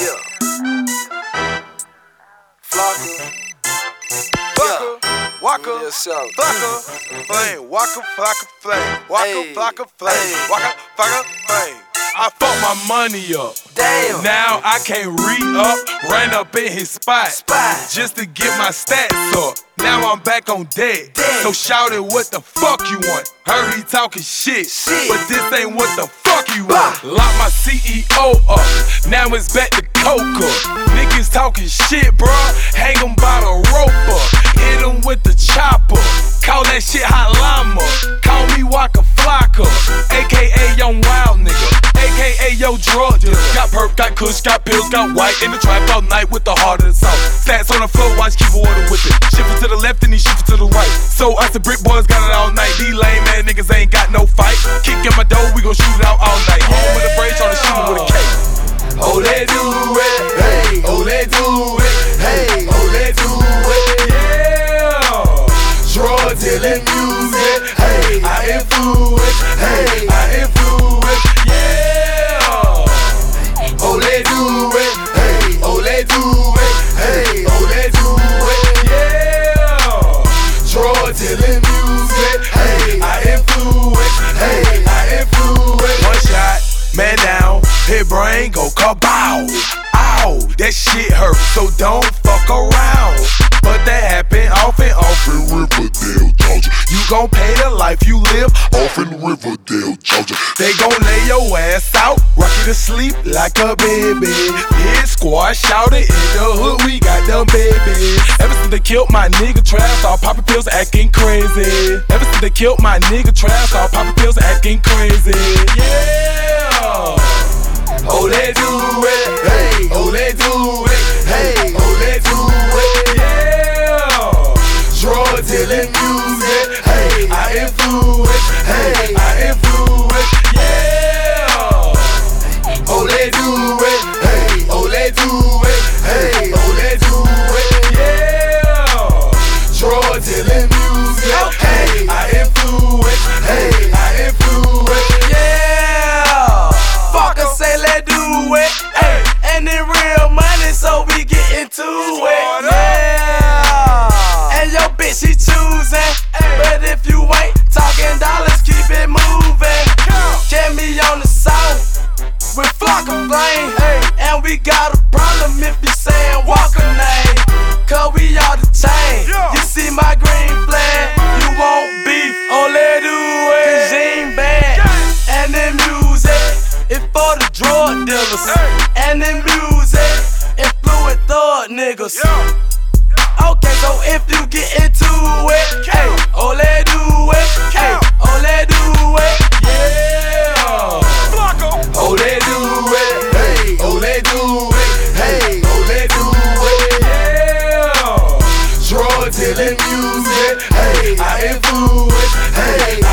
Yeah. Flocka. Waka. Yourself. Fucker. Flame. Waka. Flocka. Flame. Waka. Flocka. Flame. Hey. Flocka. Flame. I fucked my money up. Damn. Now I can't re up. Ran up in his spot. Spot. Just to get my stats up. Now I'm back on deck. Deck. So shout it, what the fuck you want? Heard he talking shit. Shit. But this ain't what the fuck you Bah. want. Lock my CEO up. Now it's back to Coca. Niggas talking shit, bruh. Hang 'em by the rope. Hit 'em with the chopper. Call that shit hot llama. Call me Waka Flocka. AKA Young Wild Nigga. AKA Yo Drug Dealer. Got perp, got kush, got pills, got white. In the trap all night with the heart of the south. Stats on the floor, watch keep order with it. Shifting to the left and he shifting to the right. So us the brick boys got it all night. These lame man niggas ain't got no fight. Kick in my door, we gon' shoot it out all night. Home with a brace on the shooter with a K. Oh, they do it. Hey. Oh, they do it. Hey. Oh, they do it. Yeah. Dealing music. Hey. I influence. That shit hurt, so don't fuck around. But that happen off and off in Riverdale, Georgia. You gon' pay the life you live off in Riverdale, Georgia. They gon' lay your ass out, rock you to sleep like a baby. Hit squad, shout it in the hood, we got them baby. Ever since they killed my nigga Trav, all poppin' pills acting crazy. Ever since they killed my nigga Trav, all poppin' pills acting crazy. Yeah. They do it. Hey. Oh, they do it. On the south with Flocka Flame, and we got a problem if you saying Waka name. Cause we all the chain. You see my green flag, you won't beef, only do it. Cause you ain't bad. And then music, it's for the drug dealers. And then music, influent thug niggas. Okay, so if Music. Hey. I influence. Hey. I influence.